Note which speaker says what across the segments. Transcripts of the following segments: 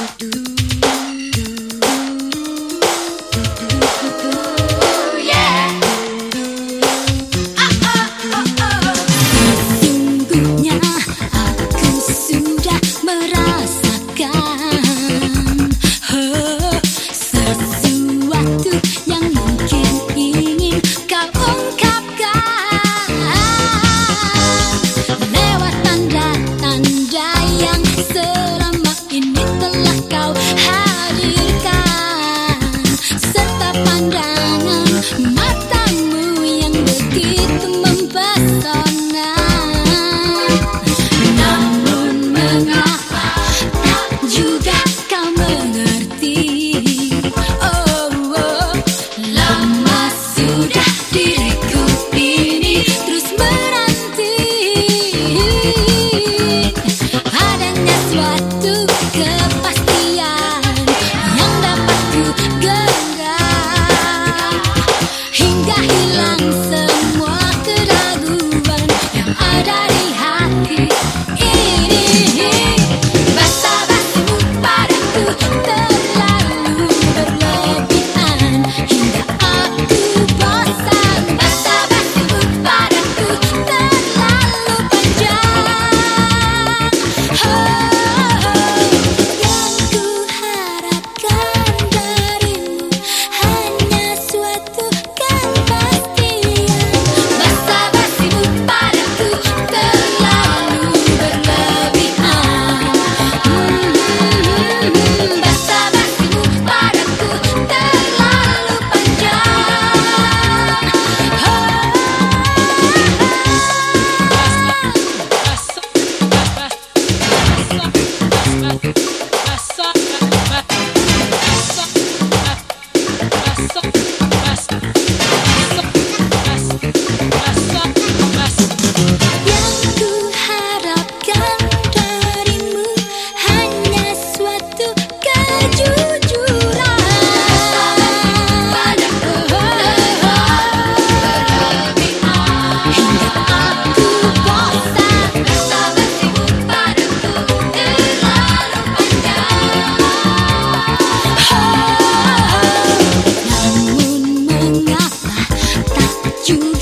Speaker 1: do. do do kau hadirkan. Serta pandangan matamu yang begitu mempesona. Namun mengapa tak juga kau mengerti? Oh, oh lama sudah diriku ini terus meranti. Adanya suatu Thank you.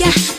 Speaker 1: Yeah.